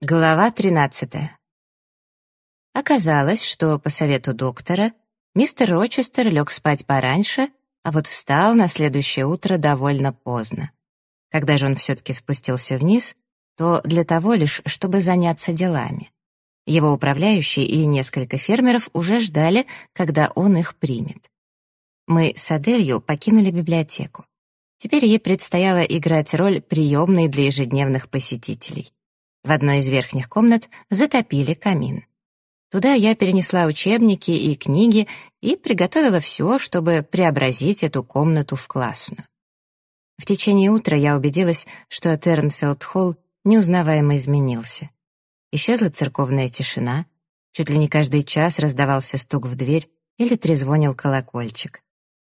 Глава 13. Оказалось, что по совету доктора мистер Рочестер лег спать пораньше, а вот встал на следующее утро довольно поздно. Когда же он все-таки спустился вниз, то для того лишь, чтобы заняться делами. Его управляющий и несколько фермеров уже ждали, когда он их примет. Мы с Аделью покинули библиотеку. Теперь ей предстояло играть роль приемной для ежедневных посетителей. В одной из верхних комнат затопили камин. Туда я перенесла учебники и книги и приготовила все, чтобы преобразить эту комнату в классную. В течение утра я убедилась, что Тернфилд-холл неузнаваемо изменился. Исчезла церковная тишина, чуть ли не каждый час раздавался стук в дверь или трезвонил колокольчик.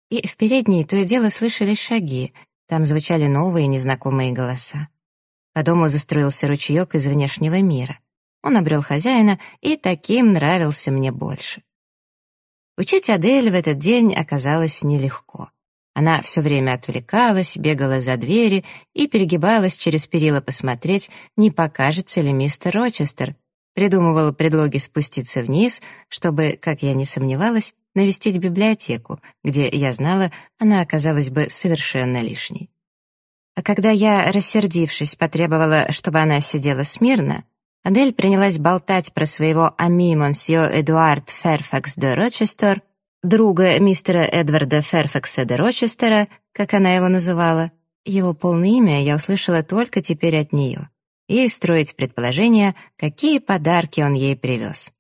И в передней то и дело слышались шаги, там звучали новые незнакомые голоса. По дому застроился ручеек из внешнего мира. Он обрел хозяина, и таким нравился мне больше. Учить Адель в этот день оказалось нелегко. Она все время отвлекалась, бегала за двери и перегибалась через перила посмотреть, не покажется ли мистер Рочестер, придумывала предлоги спуститься вниз, чтобы, как я не сомневалась, навестить библиотеку, где, я знала, она оказалась бы совершенно лишней. А когда я, рассердившись, потребовала, чтобы она сидела смирно, Адель принялась болтать про своего ами монсье Эдуард Ферфакс де Рочестер, друга мистера Эдварда Ферфакса де Рочестера, как она его называла. Его полное имя я услышала только теперь от нее. Ей строить предположения, какие подарки он ей привез.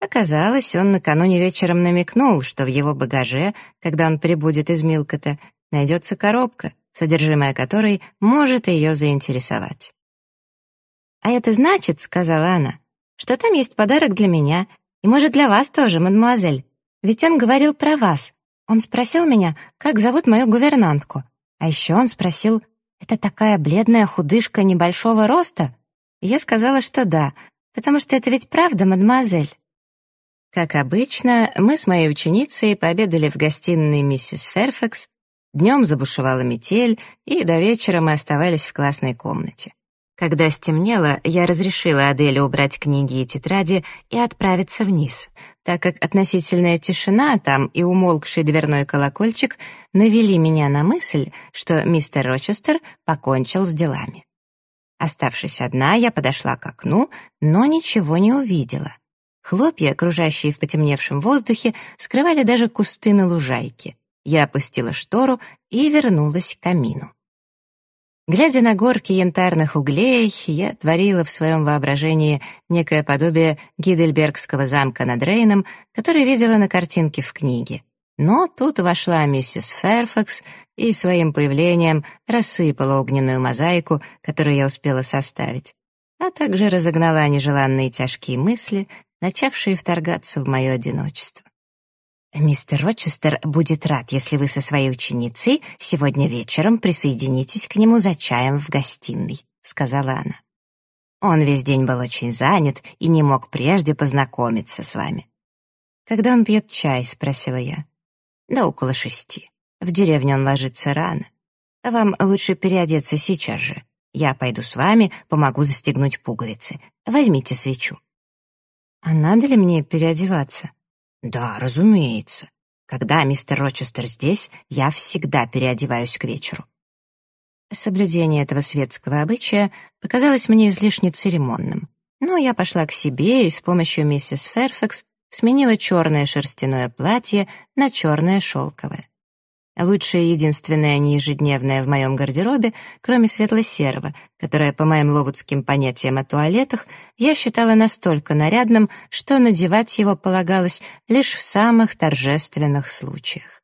Оказалось, он накануне вечером намекнул, что в его багаже, когда он прибудет из Милкота, найдется коробка — содержимое которой может ее заинтересовать. «А это значит, — сказала она, — что там есть подарок для меня, и, может, для вас тоже, мадемуазель. Ведь он говорил про вас. Он спросил меня, как зовут мою гувернантку. А еще он спросил, это такая бледная худышка небольшого роста? И я сказала, что да, потому что это ведь правда, мадемуазель. Как обычно, мы с моей ученицей пообедали в гостиной миссис Ферфакс, Днем забушевала метель, и до вечера мы оставались в классной комнате. Когда стемнело, я разрешила Аделе убрать книги и тетради и отправиться вниз, так как относительная тишина там и умолкший дверной колокольчик навели меня на мысль, что мистер Рочестер покончил с делами. Оставшись одна, я подошла к окну, но ничего не увидела. Хлопья, кружащие в потемневшем воздухе, скрывали даже кусты на лужайке. Я опустила штору и вернулась к камину. Глядя на горки янтарных углей, я творила в своем воображении некое подобие Гидельбергского замка над Рейном, который видела на картинке в книге. Но тут вошла миссис Ферфакс и своим появлением рассыпала огненную мозаику, которую я успела составить, а также разогнала нежеланные тяжкие мысли, начавшие вторгаться в мое одиночество. «Мистер Рочестер будет рад, если вы со своей ученицей сегодня вечером присоединитесь к нему за чаем в гостиной», — сказала она. «Он весь день был очень занят и не мог прежде познакомиться с вами». «Когда он пьет чай?» — спросила я. «Да около шести. В деревне он ложится рано. Вам лучше переодеться сейчас же. Я пойду с вами, помогу застегнуть пуговицы. Возьмите свечу». «А надо ли мне переодеваться?» «Да, разумеется. Когда мистер Рочестер здесь, я всегда переодеваюсь к вечеру». Соблюдение этого светского обычая показалось мне излишне церемонным. Но я пошла к себе и с помощью миссис Ферфакс сменила черное шерстяное платье на черное шелковое. Лучшее и единственное неежедневное в моем гардеробе, кроме светло-серого, которое, по моим ловудским понятиям о туалетах, я считала настолько нарядным, что надевать его полагалось лишь в самых торжественных случаях.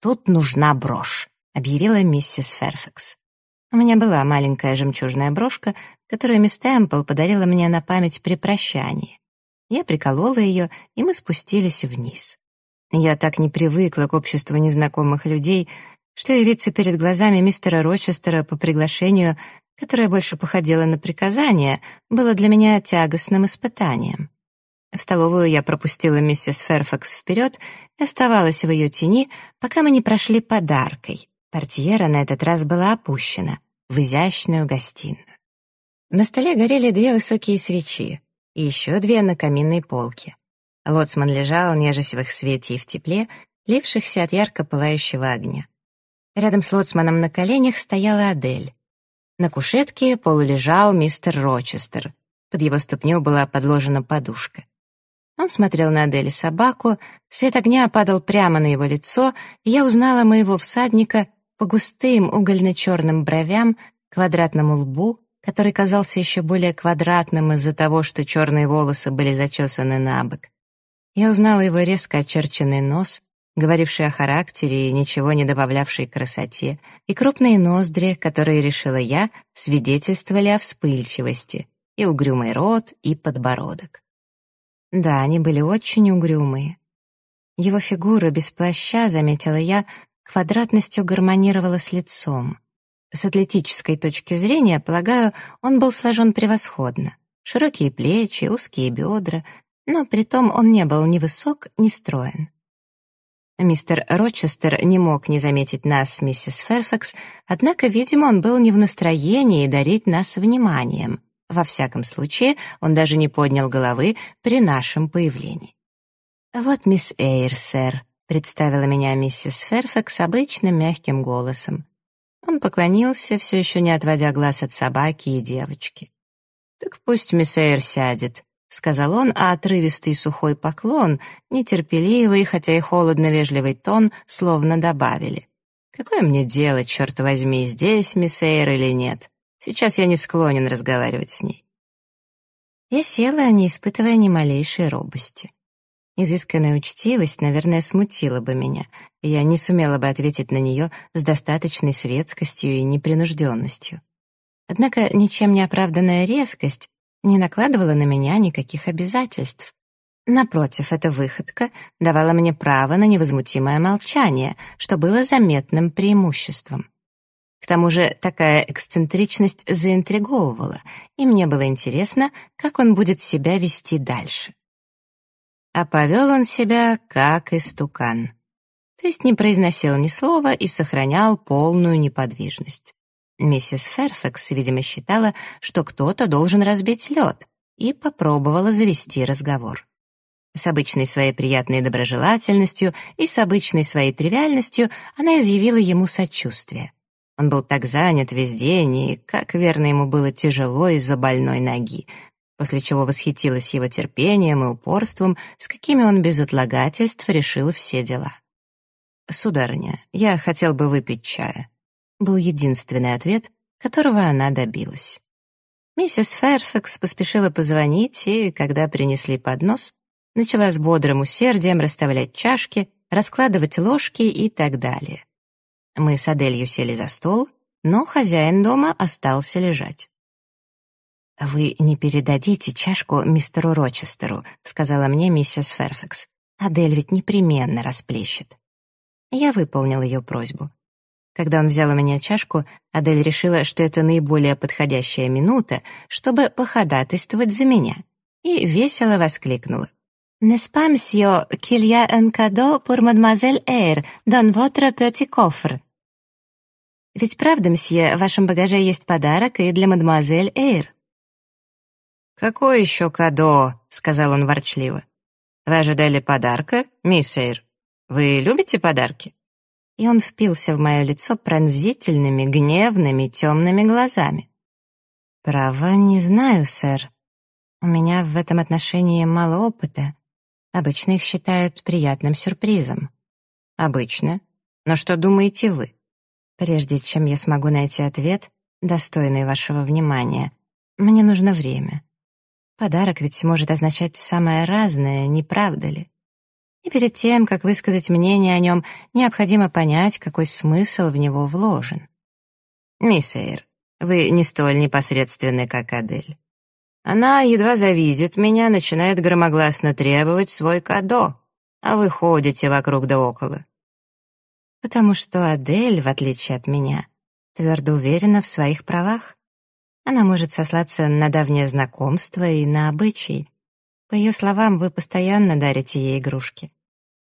«Тут нужна брошь», — объявила миссис Ферфакс. У меня была маленькая жемчужная брошка, которую мисс Темпл подарила мне на память при прощании. Я приколола ее, и мы спустились вниз. Я так не привыкла к обществу незнакомых людей, что явиться перед глазами мистера Рочестера по приглашению, которое больше походило на приказание, было для меня тягостным испытанием. В столовую я пропустила миссис Ферфакс вперед и оставалась в ее тени, пока мы не прошли подаркой. Портьера на этот раз была опущена в изящную гостиную. На столе горели две высокие свечи и еще две на каминной полке. Лоцман лежал, нежась в их свете и в тепле, лившихся от ярко пылающего огня. Рядом с Лоцманом на коленях стояла Адель. На кушетке полулежал мистер Рочестер. Под его ступню была подложена подушка. Он смотрел на Адель собаку, свет огня падал прямо на его лицо, и я узнала моего всадника по густым угольно-черным бровям, квадратному лбу, который казался еще более квадратным из-за того, что черные волосы были зачесаны на бок. Я узнала его резко очерченный нос, говоривший о характере и ничего не добавлявший красоте, и крупные ноздри, которые, решила я, свидетельствовали о вспыльчивости, и угрюмый рот, и подбородок. Да, они были очень угрюмые. Его фигура без плаща, заметила я, квадратностью гармонировала с лицом. С атлетической точки зрения, полагаю, он был сложен превосходно. Широкие плечи, узкие бедра, но при том он не был ни высок, ни строен. Мистер Рочестер не мог не заметить нас миссис Ферфакс, однако, видимо, он был не в настроении дарить нас вниманием. Во всяком случае, он даже не поднял головы при нашем появлении. «Вот мисс Эйр, сэр», — представила меня миссис Ферфакс обычным мягким голосом. Он поклонился, все еще не отводя глаз от собаки и девочки. «Так пусть мисс Эйр сядет», — сказал он, а отрывистый сухой поклон, нетерпеливый, хотя и холодно-вежливый тон, словно добавили. «Какое мне дело, черт возьми, здесь мисс Эйр или нет? Сейчас я не склонен разговаривать с ней». Я села, не испытывая ни малейшей робости. Изысканная учтивость, наверное, смутила бы меня, и я не сумела бы ответить на нее с достаточной светскостью и непринужденностью. Однако ничем не оправданная резкость не накладывала на меня никаких обязательств. Напротив, эта выходка давала мне право на невозмутимое молчание, что было заметным преимуществом. К тому же такая эксцентричность заинтриговывала, и мне было интересно, как он будет себя вести дальше. А повел он себя как истукан. То есть не произносил ни слова и сохранял полную неподвижность. Миссис Ферфакс, видимо, считала, что кто-то должен разбить лед, и попробовала завести разговор. С обычной своей приятной доброжелательностью и с обычной своей тривиальностью она изъявила ему сочувствие. Он был так занят весь день, и как верно ему было тяжело из-за больной ноги, после чего восхитилась его терпением и упорством, с какими он без отлагательств решил все дела. «Сударыня, я хотел бы выпить чая», был единственный ответ, которого она добилась. Миссис Ферфакс поспешила позвонить, и, когда принесли поднос, начала с бодрым усердием расставлять чашки, раскладывать ложки и так далее. Мы с Аделью сели за стол, но хозяин дома остался лежать. «Вы не передадите чашку мистеру Рочестеру», — сказала мне миссис Ферфакс. «Адель ведь непременно расплещет». Я выполнил ее просьбу. Когда он взял у меня чашку, Адель решила, что это наиболее подходящая минута, чтобы походатайствовать за меня, и весело воскликнула. «N'est-ce pas, monsieur, qu'il y a un cadeau pour mademoiselle Eyre dans votre petit coffre?» «Ведь правда, мсье, в вашем багаже есть подарок и для мадемуазель Эйр?» «Какой еще кадо?» — сказал он ворчливо. «Вы ожидали подарка, мисс Эйр? Вы любите подарки?» И он впился в мое лицо пронзительными, гневными, темными глазами. «Право, не знаю, сэр. У меня в этом отношении мало опыта. Обычно их считают приятным сюрпризом». «Обычно? Но что думаете вы?» «Прежде чем я смогу найти ответ, достойный вашего внимания, мне нужно время». Подарок ведь может означать самое разное, не правда ли? И перед тем, как высказать мнение о нем, необходимо понять, какой смысл в него вложен. «Мисс Эйр, вы не столь непосредственны, как Адель. Она, едва завидит меня, начинает громогласно требовать свой кадо, а вы ходите вокруг да около». «Потому что Адель, в отличие от меня, твердо уверена в своих правах. Она может сослаться на давнее знакомство и на обычай. По ее словам, вы постоянно дарите ей игрушки.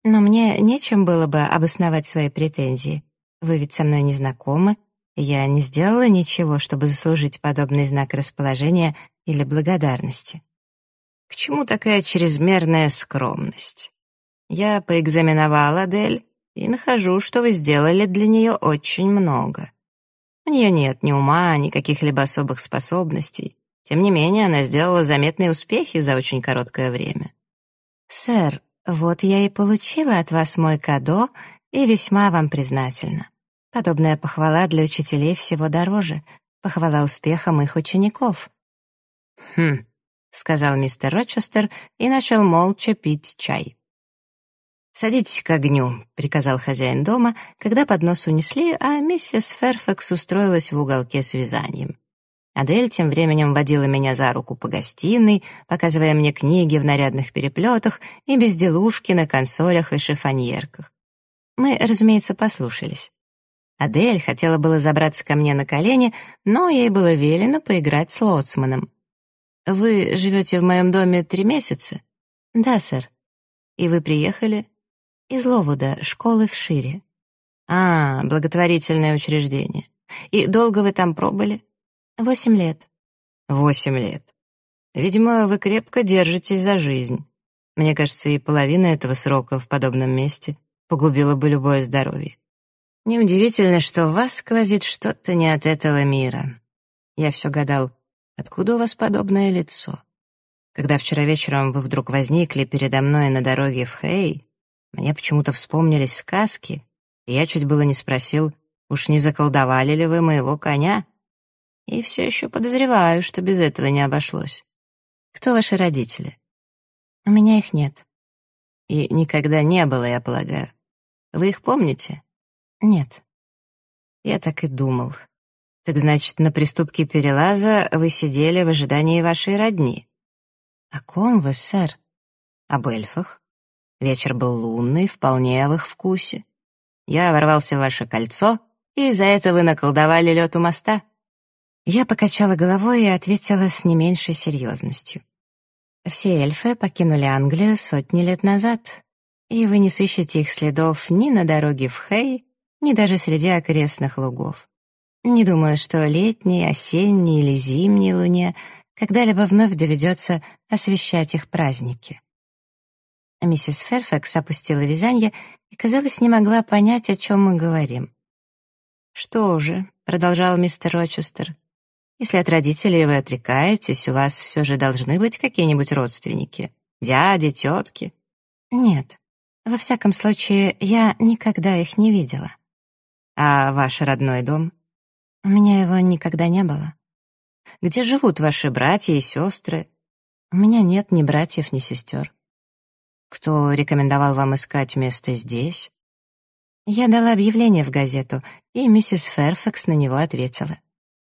Но мне нечем было бы обосновать свои претензии. Вы ведь со мной не знакомы, Я не сделала ничего, чтобы заслужить подобный знак расположения или благодарности. К чему такая чрезмерная скромность? Я поэкзаменовала Адель и нахожу, что вы сделали для нее очень много. У нее нет ни ума, ни каких-либо особых способностей. Тем не менее, она сделала заметные успехи за очень короткое время. «Сэр, вот я и получила от вас мой кадо и весьма вам признательна. Подобная похвала для учителей всего дороже, похвала успехам их учеников». «Хм», — сказал мистер Рочестер и начал молча пить чай. «Садитесь к огню», — приказал хозяин дома, когда поднос унесли, а миссис Ферфакс устроилась в уголке с вязанием. Адель тем временем водила меня за руку по гостиной, показывая мне книги в нарядных переплетах и безделушки на консолях и шифоньерках. Мы, разумеется, послушались. Адель хотела было забраться ко мне на колени, но ей было велено поиграть с лоцманом. «Вы живете в моем доме три месяца?» «Да, сэр». «И вы приехали?» «Из Ловуда, школы в Шире». «А, благотворительное учреждение. И долго вы там пробыли?» Восемь лет. Восемь лет. Видимо, вы крепко держитесь за жизнь. Мне кажется, и половина этого срока в подобном месте погубила бы любое здоровье. Неудивительно, что в вас сквозит что-то не от этого мира. Я все гадал, откуда у вас подобное лицо? Когда вчера вечером вы вдруг возникли передо мной на дороге в Хей, мне почему-то вспомнились сказки, и я чуть было не спросил, уж не заколдовали ли вы моего коня? И все еще подозреваю, что без этого не обошлось. Кто ваши родители? У меня их нет. И никогда не было, я полагаю. Вы их помните? Нет. Я так и думал. Так значит, на приступке перелаза вы сидели в ожидании вашей родни. О ком вы, сэр? Об эльфах. Вечер был лунный, вполне в их вкусе. Я ворвался в ваше кольцо, и за это вы наколдовали лед у моста. Я покачала головой и ответила с не меньшей серьезностью. Все эльфы покинули Англию сотни лет назад, и вы не сыщете их следов ни на дороге в Хей, ни даже среди окрестных лугов. Не думаю, что летней, осенней или зимней луне когда-либо вновь доведется освещать их праздники. Миссис Ферфакс опустила вязание и, казалось, не могла понять, о чем мы говорим. «Что же», — продолжал мистер Рочестер, если от родителей вы отрекаетесь, у вас все же должны быть какие-нибудь родственники. Дяди, тетки. Нет. Во всяком случае, я никогда их не видела. А ваш родной дом? У меня его никогда не было. Где живут ваши братья и сестры? У меня нет ни братьев, ни сестер. Кто рекомендовал вам искать место здесь? Я дала объявление в газету, и миссис Ферфакс на него ответила.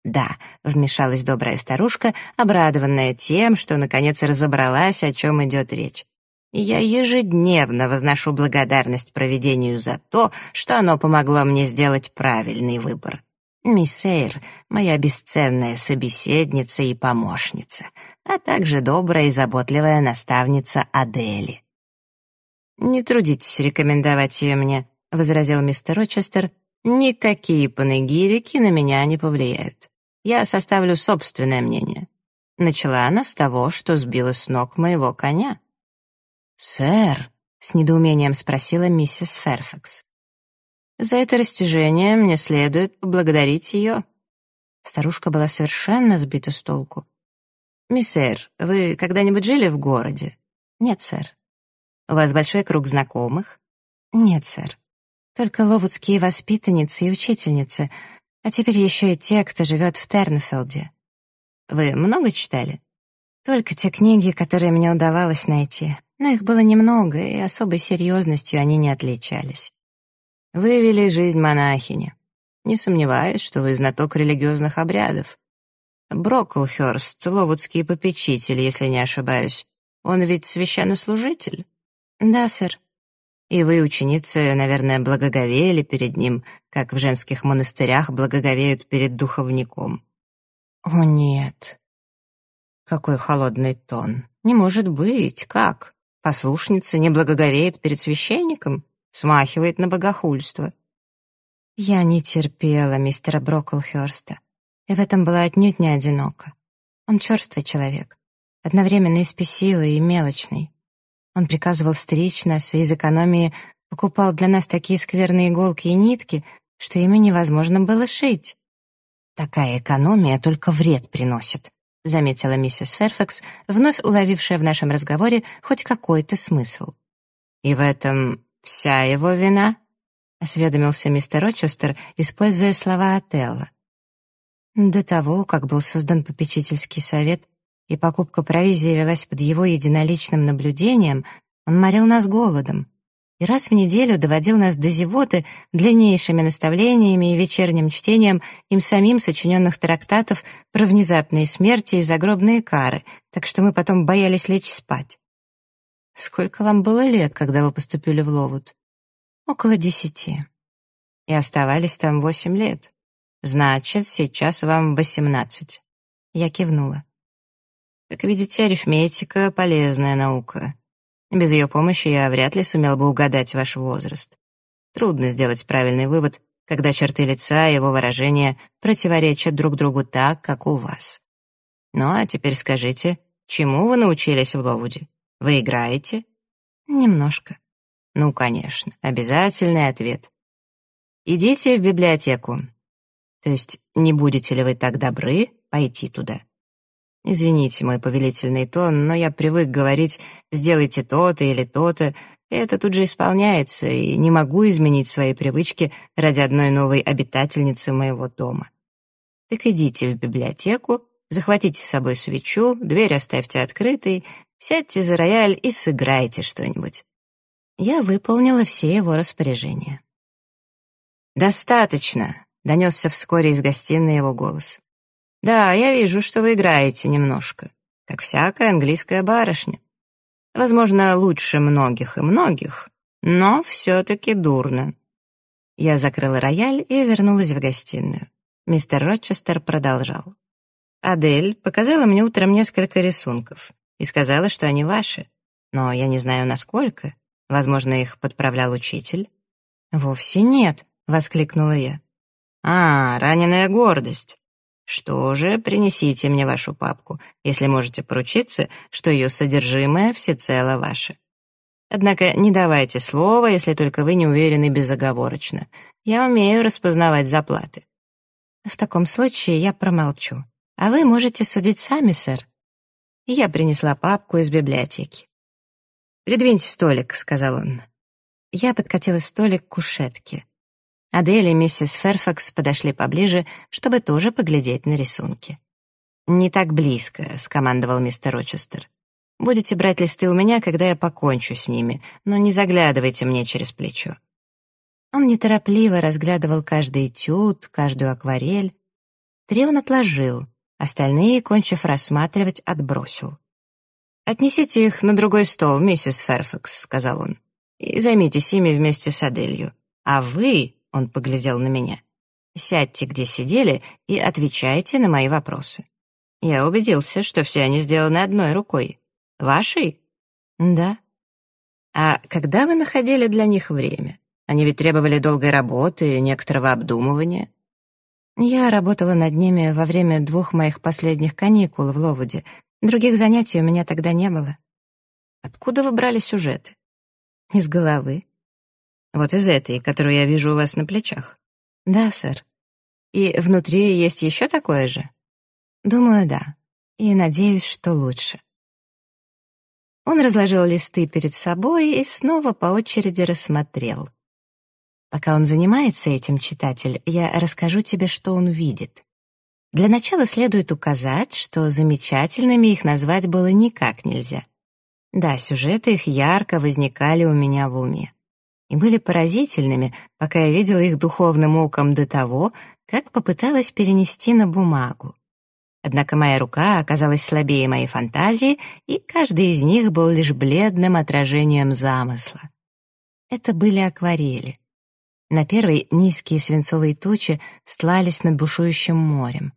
«Да», — вмешалась добрая старушка, обрадованная тем, что наконец разобралась, о чем идет речь. «Я ежедневно возношу благодарность проведению за то, что оно помогло мне сделать правильный выбор. Мисс Эйр — моя бесценная собеседница и помощница, а также добрая и заботливая наставница Адели». «Не трудитесь рекомендовать ее мне», — возразил мистер Рочестер. «Никакие панегирики на меня не повлияют. Я составлю собственное мнение. Начала она с того, что сбила с ног моего коня. «Сэр», — с недоумением спросила миссис Ферфакс. «За это растяжение мне следует поблагодарить ее». Старушка была совершенно сбита с толку. «Мисс Эр, вы когда-нибудь жили в городе?» «Нет, сэр». «У вас большой круг знакомых?» «Нет, сэр. Только ловудские воспитанницы и учительницы, а теперь еще и те, кто живет в Тернфилде. Вы много читали? Только те книги, которые мне удавалось найти. Но их было немного, и особой серьезностью они не отличались. Вы вели жизнь монахини. Не сомневаюсь, что вы знаток религиозных обрядов. Броклхёрст, ловудский попечитель, если не ошибаюсь. Он ведь священнослужитель? Да, сэр. И вы, ученицы, наверное, благоговели перед ним, как в женских монастырях благоговеют перед духовником. О, нет. Какой холодный тон. Не может быть. Как? Послушница не благоговеет перед священником? Смахивает на богохульство. Я не терпела мистера Броклхёрста, и в этом была отнюдь не одинока. Он черствый человек, одновременно и спесивый, и мелочный. Он приказывал стричь нас из экономии покупал для нас такие скверные иголки и нитки, что ими невозможно было шить. Такая экономия только вред приносит, заметила миссис Ферфакс, вновь уловившая в нашем разговоре хоть какой-то смысл. И в этом вся его вина? осведомился мистер Рочестер, используя слова Отелла. До того, как был создан попечительский совет и покупка провизии велась под его единоличным наблюдением, он морил нас голодом и раз в неделю доводил нас до зевоты длиннейшими наставлениями и вечерним чтением им самим сочиненных трактатов про внезапные смерти и загробные кары, так что мы потом боялись лечь спать. Сколько вам было лет, когда вы поступили в Ловуд? Около десяти. И оставались там восемь лет. Значит, сейчас вам восемнадцать. Я кивнула. Как видите, арифметика — полезная наука. Без ее помощи я вряд ли сумел бы угадать ваш возраст. Трудно сделать правильный вывод, когда черты лица и его выражения противоречат друг другу так, как у вас. Ну а теперь скажите, чему вы научились в Ловуде? Вы играете? Немножко. Ну, конечно, обязательный ответ. Идите в библиотеку. То есть не будете ли вы так добры пойти туда? Извините мой повелительный тон, но я привык говорить «сделайте то-то или то-то», и это тут же исполняется, и не могу изменить свои привычки ради одной новой обитательницы моего дома. Так идите в библиотеку, захватите с собой свечу, дверь оставьте открытой, сядьте за рояль и сыграйте что-нибудь. Я выполнила все его распоряжения. «Достаточно», — донесся вскоре из гостиной его голос. Да, я вижу, что вы играете немножко, как всякая английская барышня. Возможно, лучше многих и многих, но все-таки дурно. Я закрыла рояль и вернулась в гостиную. Мистер Рочестер продолжал. «Адель показала мне утром несколько рисунков и сказала, что они ваши, но я не знаю, насколько. Возможно, их подправлял учитель». «Вовсе нет», — воскликнула я. «А, раненая гордость. Что же, принесите мне вашу папку, если можете поручиться, что ее содержимое всецело ваше. Однако не давайте слова, если только вы не уверены безоговорочно. Я умею распознавать заплаты. В таком случае я промолчу. А вы можете судить сами, сэр. я принесла папку из библиотеки. «Придвиньте столик», — сказал он. Я подкатила столик к кушетке. Адель и миссис Ферфакс подошли поближе, чтобы тоже поглядеть на рисунки. «Не так близко», — скомандовал мистер Рочестер. «Будете брать листы у меня, когда я покончу с ними, но не заглядывайте мне через плечо». Он неторопливо разглядывал каждый этюд, каждую акварель. Три он отложил, остальные, кончив рассматривать, отбросил. «Отнесите их на другой стол, миссис Ферфакс», — сказал он, «и займитесь ими вместе с Аделью. А вы, он поглядел на меня. «Сядьте, где сидели, и отвечайте на мои вопросы». Я убедился, что все они сделаны одной рукой. Вашей? Да. А когда вы находили для них время? Они ведь требовали долгой работы и некоторого обдумывания. Я работала над ними во время двух моих последних каникул в Ловуде. Других занятий у меня тогда не было. Откуда вы брали сюжеты? Из головы. Вот из этой, которую я вижу у вас на плечах. Да, сэр. И внутри есть еще такое же? Думаю, да. И надеюсь, что лучше. Он разложил листы перед собой и снова по очереди рассмотрел. Пока он занимается этим, читатель, я расскажу тебе, что он видит. Для начала следует указать, что замечательными их назвать было никак нельзя. Да, сюжеты их ярко возникали у меня в уме и были поразительными, пока я видела их духовным оком до того, как попыталась перенести на бумагу. Однако моя рука оказалась слабее моей фантазии, и каждый из них был лишь бледным отражением замысла. Это были акварели. На первой низкие свинцовые тучи стлались над бушующим морем.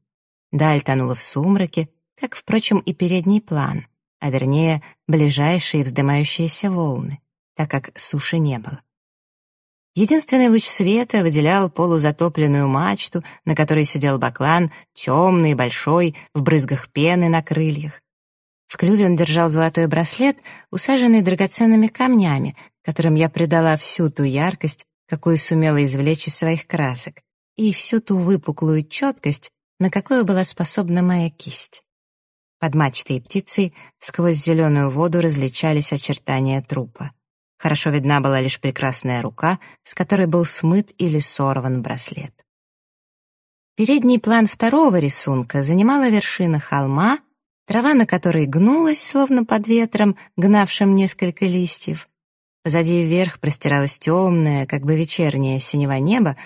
Даль тонула в сумраке, как, впрочем, и передний план, а вернее, ближайшие вздымающиеся волны, так как суши не было. Единственный луч света выделял полузатопленную мачту, на которой сидел баклан, темный, большой, в брызгах пены на крыльях. В клюве он держал золотой браслет, усаженный драгоценными камнями, которым я придала всю ту яркость, какую сумела извлечь из своих красок, и всю ту выпуклую четкость, на какую была способна моя кисть. Под мачтой и птицей сквозь зеленую воду различались очертания трупа. Хорошо видна была лишь прекрасная рука, с которой был смыт или сорван браслет. Передний план второго рисунка занимала вершина холма, трава на которой гнулась, словно под ветром, гнавшим несколько листьев. Позади вверх простиралось темное, как бы вечернее синего небо,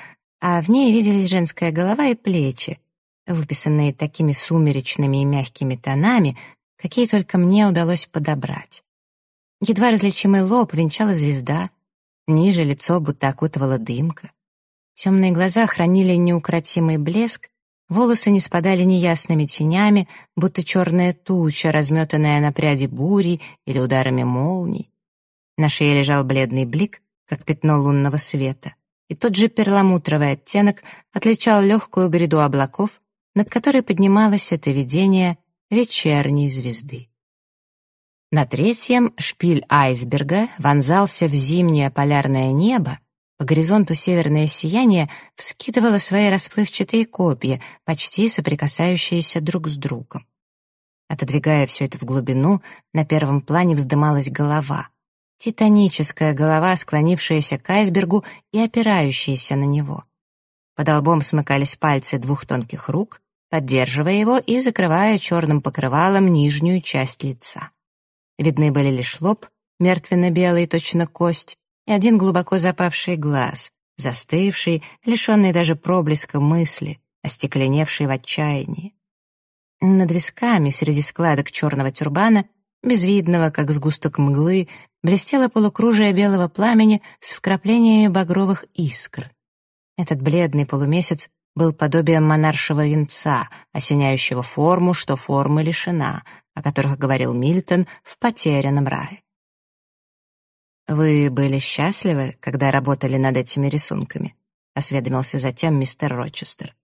а в ней виделись женская голова и плечи, выписанные такими сумеречными и мягкими тонами, какие только мне удалось подобрать. Едва различимый лоб венчала звезда, ниже лицо будто окутывала дымка. Темные глаза хранили неукротимый блеск, волосы не спадали неясными тенями, будто черная туча, разметанная на пряди бури или ударами молний. На шее лежал бледный блик, как пятно лунного света, и тот же перламутровый оттенок отличал легкую гряду облаков, над которой поднималось это видение вечерней звезды. На третьем шпиль айсберга вонзался в зимнее полярное небо, по горизонту северное сияние вскидывало свои расплывчатые копья, почти соприкасающиеся друг с другом. Отодвигая все это в глубину, на первом плане вздымалась голова. Титаническая голова, склонившаяся к айсбергу и опирающаяся на него. Под лбом смыкались пальцы двух тонких рук, поддерживая его и закрывая черным покрывалом нижнюю часть лица. Видны были лишь лоб, мертвенно-белый, точно кость, и один глубоко запавший глаз, застывший, лишенный даже проблеска мысли, остекленевший в отчаянии. Над висками, среди складок черного тюрбана, безвидного, как сгусток мглы, блестело полукружие белого пламени с вкраплениями багровых искр. Этот бледный полумесяц был подобием монаршего венца, осеняющего форму, что формы лишена, о которых говорил Мильтон в «Потерянном рае». «Вы были счастливы, когда работали над этими рисунками?» — осведомился затем мистер Рочестер.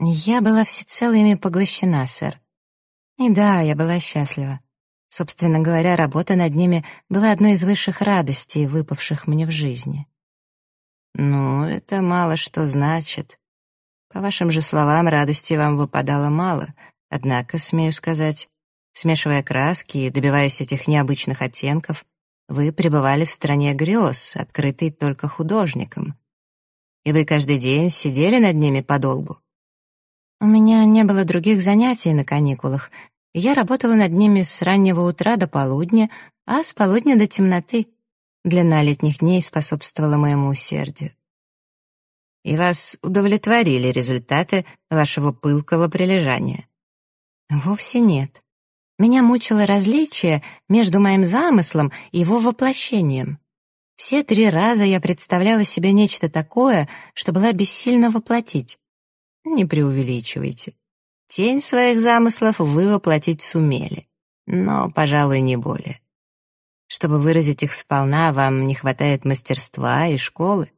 «Я была всецело ими поглощена, сэр. И да, я была счастлива. Собственно говоря, работа над ними была одной из высших радостей, выпавших мне в жизни». «Ну, это мало что значит. По вашим же словам, радости вам выпадало мало, однако, смею сказать, смешивая краски и добиваясь этих необычных оттенков, вы пребывали в стране грез, открытой только художником. И вы каждый день сидели над ними подолгу. У меня не было других занятий на каникулах, я работала над ними с раннего утра до полудня, а с полудня до темноты. Длина летних дней способствовала моему усердию и вас удовлетворили результаты вашего пылкого прилежания? Вовсе нет. Меня мучило различие между моим замыслом и его воплощением. Все три раза я представляла себе нечто такое, что была бессильна воплотить. Не преувеличивайте. Тень своих замыслов вы воплотить сумели, но, пожалуй, не более. Чтобы выразить их сполна, вам не хватает мастерства и школы.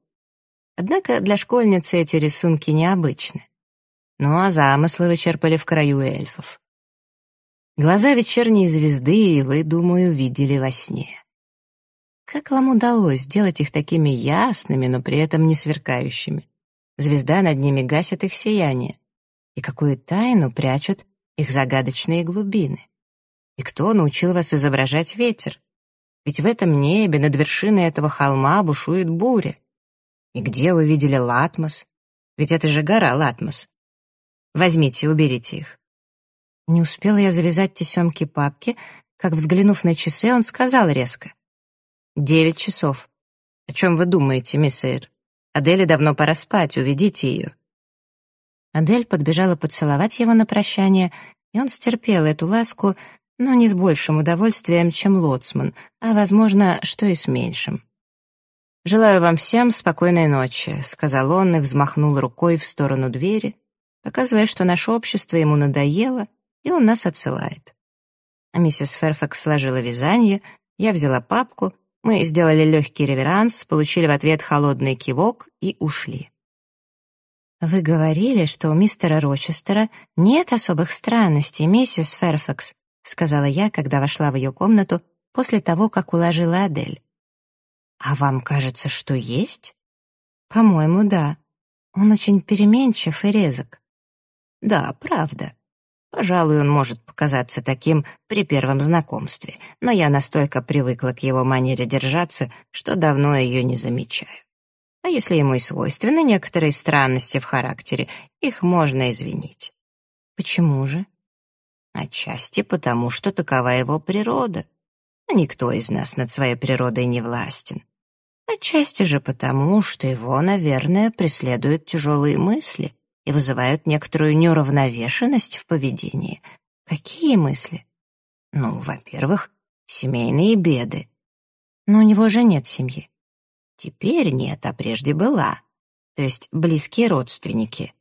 Однако для школьницы эти рисунки необычны. Ну а замыслы вы черпали в краю эльфов. Глаза вечерней звезды вы, думаю, видели во сне. Как вам удалось сделать их такими ясными, но при этом не сверкающими? Звезда над ними гасит их сияние. И какую тайну прячут их загадочные глубины? И кто научил вас изображать ветер? Ведь в этом небе, над вершиной этого холма, бушует буря. И где вы видели латмос? Ведь это же гора латмос. Возьмите, уберите их. Не успела я завязать тесемки папки, как, взглянув на часы, он сказал резко. «Девять часов. О чем вы думаете, мисс Эйр? Аделе давно пора спать, уведите ее». Адель подбежала поцеловать его на прощание, и он стерпел эту ласку, но не с большим удовольствием, чем лоцман, а, возможно, что и с меньшим. «Желаю вам всем спокойной ночи», — сказал он и взмахнул рукой в сторону двери, показывая, что наше общество ему надоело, и он нас отсылает. А миссис Ферфакс сложила вязание, я взяла папку Мы сделали легкий реверанс, получили в ответ холодный кивок и ушли. «Вы говорили, что у мистера Рочестера нет особых странностей, миссис Ферфакс», сказала я, когда вошла в ее комнату после того, как уложила Адель. «А вам кажется, что есть?» «По-моему, да. Он очень переменчив и резок». «Да, правда. Пожалуй, он может показаться таким при первом знакомстве, но я настолько привыкла к его манере держаться, что давно ее не замечаю. А если ему и свойственны некоторые странности в характере, их можно извинить. Почему же? Отчасти потому, что такова его природа. Никто из нас над своей природой не властен. Отчасти же потому, что его, наверное, преследуют тяжелые мысли и вызывают некоторую неуравновешенность в поведении. Какие мысли? Ну, во-первых, семейные беды. Но у него же нет семьи. Теперь нет, а прежде была. То есть близкие родственники.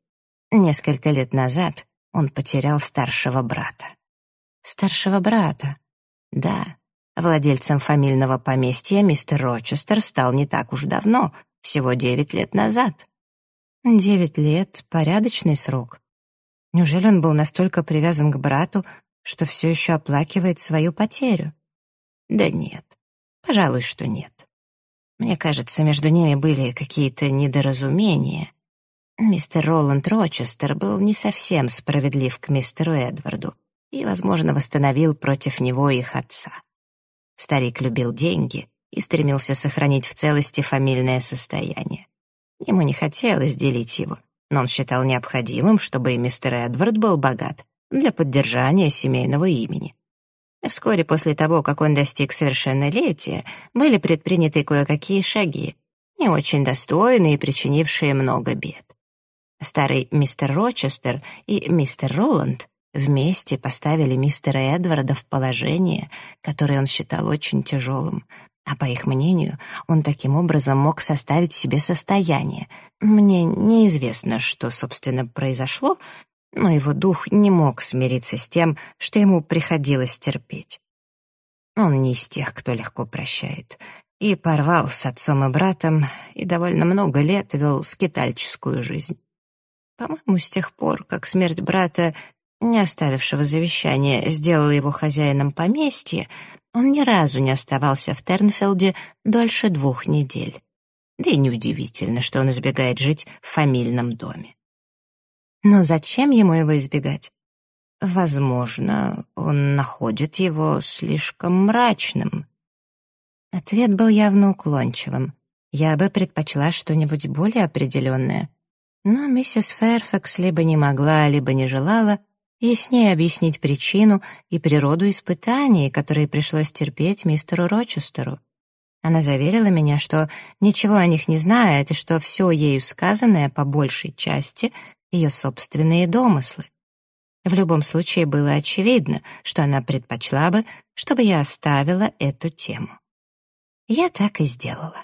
Несколько лет назад он потерял старшего брата. Старшего брата? Да. Владельцем фамильного поместья мистер Рочестер стал не так уж давно, всего девять лет назад. Девять лет — порядочный срок. Неужели он был настолько привязан к брату, что все еще оплакивает свою потерю? Да нет, пожалуй, что нет. Мне кажется, между ними были какие-то недоразумения. Мистер Роланд Рочестер был не совсем справедлив к мистеру Эдварду и, возможно, восстановил против него их отца. Старик любил деньги и стремился сохранить в целости фамильное состояние. Ему не хотелось делить его, но он считал необходимым, чтобы и мистер Эдвард был богат для поддержания семейного имени. Вскоре после того, как он достиг совершеннолетия, были предприняты кое-какие шаги, не очень достойные и причинившие много бед. Старый мистер Рочестер и мистер Роланд Вместе поставили мистера Эдварда в положение, которое он считал очень тяжелым, а по их мнению, он таким образом мог составить себе состояние. Мне неизвестно, что, собственно, произошло, но его дух не мог смириться с тем, что ему приходилось терпеть. Он не из тех, кто легко прощает, и порвал с отцом и братом, и довольно много лет вел скитальческую жизнь. По-моему, с тех пор, как смерть брата не оставившего завещания, сделал его хозяином поместья, он ни разу не оставался в Тернфилде дольше двух недель. Да и неудивительно, что он избегает жить в фамильном доме. Но зачем ему его избегать? Возможно, он находит его слишком мрачным. Ответ был явно уклончивым. Я бы предпочла что-нибудь более определенное. Но миссис Фэрфакс либо не могла, либо не желала яснее объяснить причину и природу испытаний, которые пришлось терпеть мистеру Рочестеру. Она заверила меня, что ничего о них не знает и что все ею сказанное по большей части — ее собственные домыслы. В любом случае было очевидно, что она предпочла бы, чтобы я оставила эту тему. Я так и сделала.